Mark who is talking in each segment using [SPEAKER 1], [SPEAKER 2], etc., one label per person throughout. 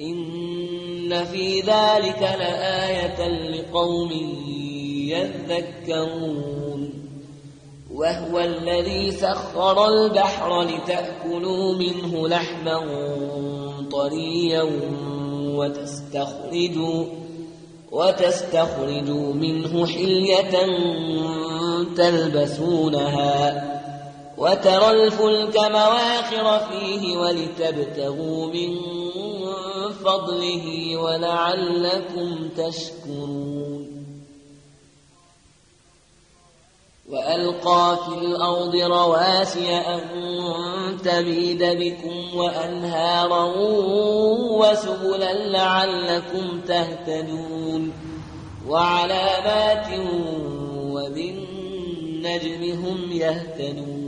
[SPEAKER 1] إن في ذلك لآية لقوم يذكرون وهو الذي سخر البحر لتأكلوا منه لحما طريا وتستخرجوا وتستخرجوا منه حلية تلبسونها وترى الفلك مواخر فيه ولتبتغوا من فضله ولعلكم تشكرون. وألقى في الأرض رواسي أن تميد بكم وأنهارا وسبلا لعلكم تهتدون. وعلامات وبالنجم هم يهتدون.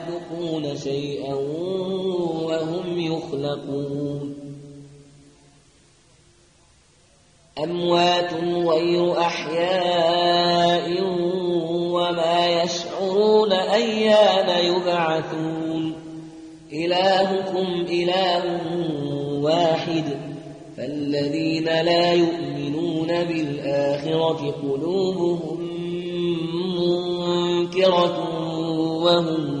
[SPEAKER 1] شيئا وهم يخلقون. أموات غير أحياء وما يشعرون أيان يبعثون. إلهكم إله واحد. فالذين لا يؤمنون بالآخرة قلوبهم منكرة وهم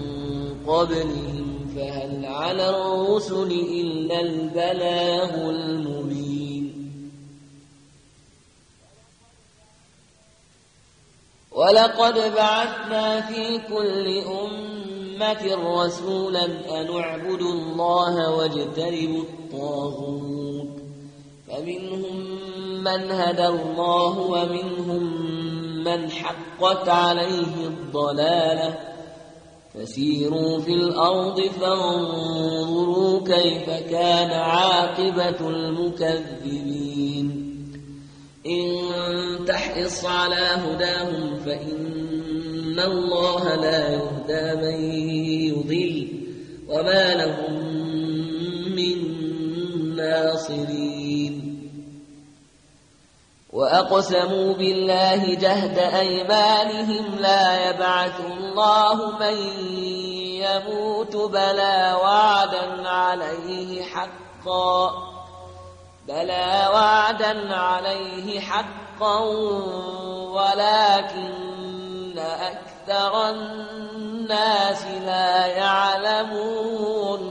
[SPEAKER 1] قبلهم فهل على الرسل إلا البلاغ المبين. ولقد بعثنا في كل أمة رسولا أن اعبدوا الله واجتنبوا الطاغوت. فمنهم من هدى الله ومنهم من حقت عليه الضلالة. فسيروا في الأرض فانظروا كيف كان عاقبة المكذبين. إن تحرص على هداهم فإن الله لا يهدى من يضل وما لهم من الناصرين وأقسموا بالله جهد أيمانهم لا يبعث الله من يموت بلا وعدا عليه حقا بلا وعدا عليه حقا ولكن أكثر الناس لا يعلمون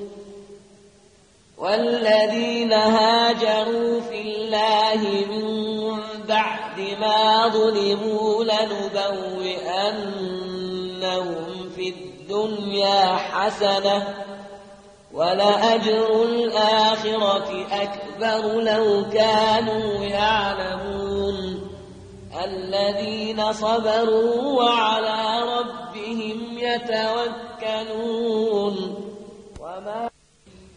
[SPEAKER 1] والذين هاجروا في الله من بعد ما ظلموا لنبوئنهم في الدنيا حسنة ولأجر الآخرة أكبر لو كانوا يعلمون الذين صبروا وعلى ربهم يتوكلون. وما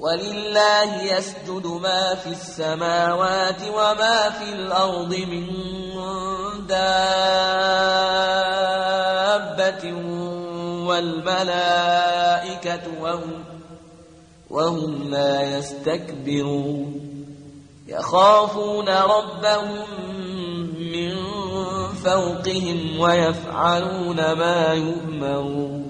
[SPEAKER 1] ولله يسجد ما في السماوات وما في الأرض من دابة والملائكة وهم, وهم لا يستكبرون. يخافون ربهم من فوقهم ويفعلون ما يؤمرون.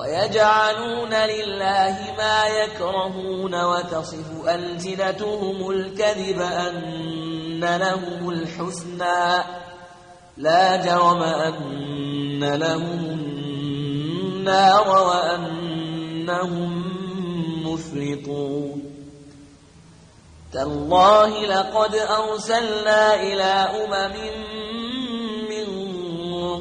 [SPEAKER 1] ويجعلون لله ما يكرهون وتصف ألسنتهم الكذب أن لهم الحسنى. لا جرم أن لهم النار وأنهم مفرطون تالله لقد أرسلنا إلى أمم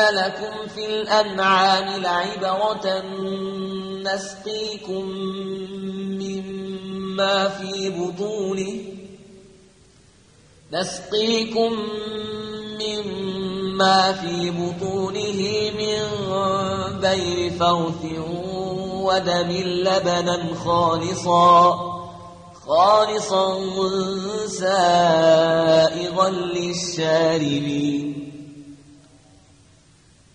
[SPEAKER 1] لكم في الأنعام لعبرة نسقيكم مما في بطونه نسقيكم مما في بطونه من بين فرث ودم لبنا خالصا خالصا سائغا للشاربين.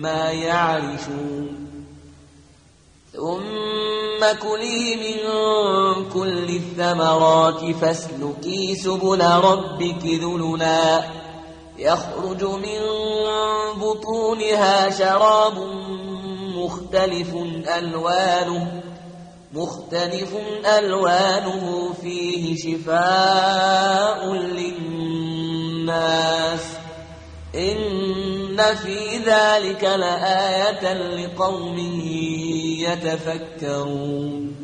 [SPEAKER 1] ما يعرشون ثم كلي من كل الثمرات فاسلكي سبل ربك ذللا. يخرج من بطونها شراب مختلف ألوانه مختلف ألوانه فيه شفاء للناس. إن في ذلك لآية لقوم يتفكرون.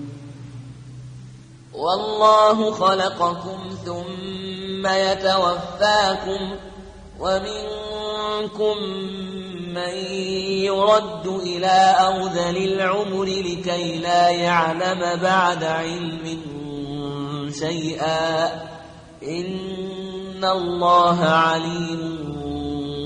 [SPEAKER 1] والله خلقكم ثم يتوفاكم ومنكم من يرد إلى أرذل العمر لكي لا يعلم بعد علم شيئا. إن الله عليم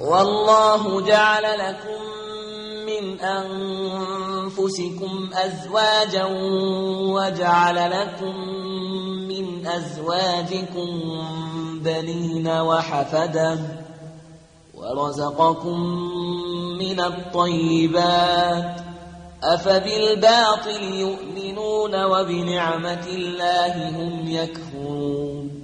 [SPEAKER 1] والله جعل لكم من أنفسكم أزواجا وجعل لكم من أزواجكم بنين وحفدا ورزقكم من الطيبات أفبالباطل يؤمنون وبنعمة الله هم يكفرون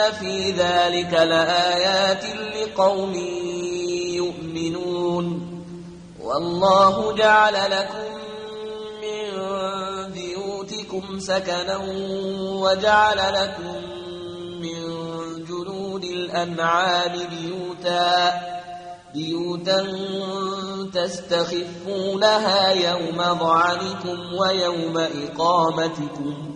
[SPEAKER 1] في ذلك لآيات لقوم يؤمنون والله جعل لكم من بيوتكم سكنا وجعل لكم الأنعام بيوتا بيوتا تستخفونها يوم ضعنكم ويوم إقامتكم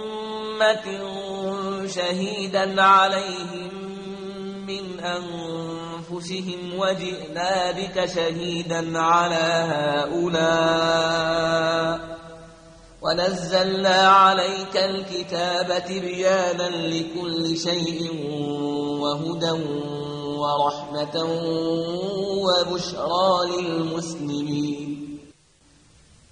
[SPEAKER 1] شهيدا عليهم من أنفسهم وجئنا بك شهيدا على هؤلاء. ونزلنا عليك الكتاب تبيانا لكل شيء وهدى ورحمة وبشرى للمسلمين.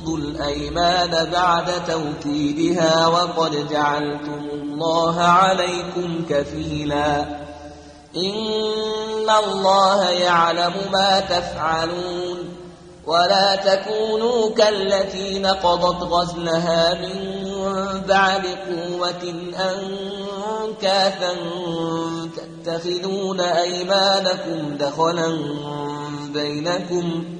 [SPEAKER 1] تنقضوا الأيمان بعد توكيدها وقد جعلتم الله عليكم كفيلا. إن الله يعلم ما تفعلون. ولا تكونوا كالتي نقضت غزلها من بعد قوة أنكاثا تتخذون أيمانكم دخلا بينكم.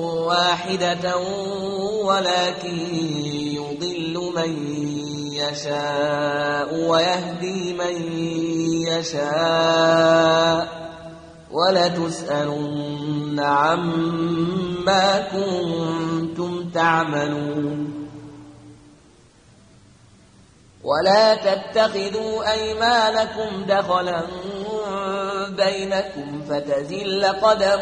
[SPEAKER 1] واحدة ولكن يضل من يشاء ويهدي من يشاء ولتسألن عما كنتم تعملون ولا تتخذوا أيمانكم دخلا بينكم فتزل قدم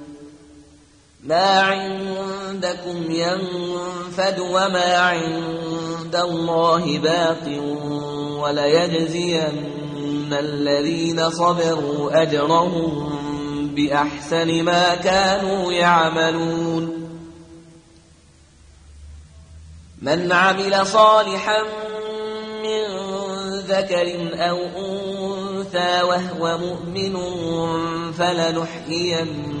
[SPEAKER 1] ما عندكم ينفد وما عند الله باق وليجزين الذين صبروا أجرهم بأحسن ما كانوا يعملون. من عمل صالحا من ذكر أو أنثى وهو مؤمن فلنحيينه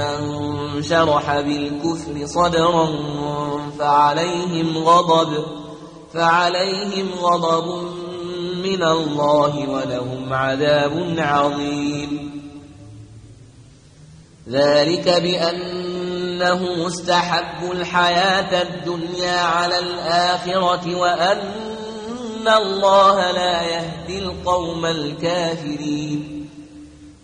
[SPEAKER 1] من شرح بالكفر صدرا فعليهم غضب فعليهم غضب من الله ولهم عذاب عظيم. ذلك بأنه مستحب الحياة الدنيا على الآخرة وأن الله لا يهدي القوم الكافرين.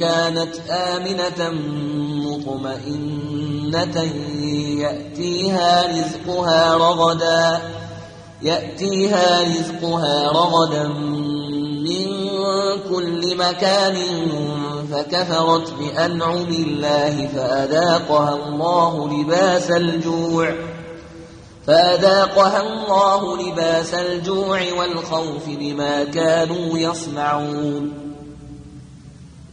[SPEAKER 1] كانت آمنة مطمئنة يأتيها رزقها رغدا يأتيها رزقها رغدا من كل مكان فكفرت بأنعم الله فأذاقها الله لباس الجوع فأذاقها الله لباس الجوع والخوف بما كانوا يصنعون.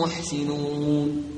[SPEAKER 1] محسنون.